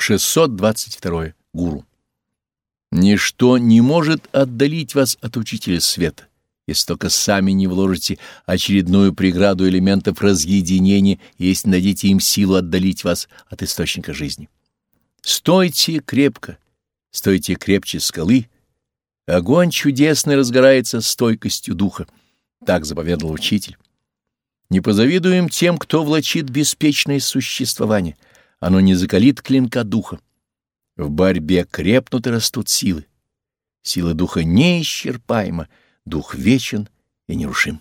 622. Гуру. Ничто не может отдалить вас от Учителя Света, если только сами не вложите очередную преграду элементов разъединения если дадите им силу отдалить вас от источника жизни. Стойте крепко, стойте крепче скалы. Огонь чудесный разгорается стойкостью духа. Так заповедал учитель. Не позавидуем тем, кто влачит беспечное существование. Оно не закалит клинка духа. В борьбе крепнут и растут силы. Сила духа неисчерпаема, дух вечен и нерушим.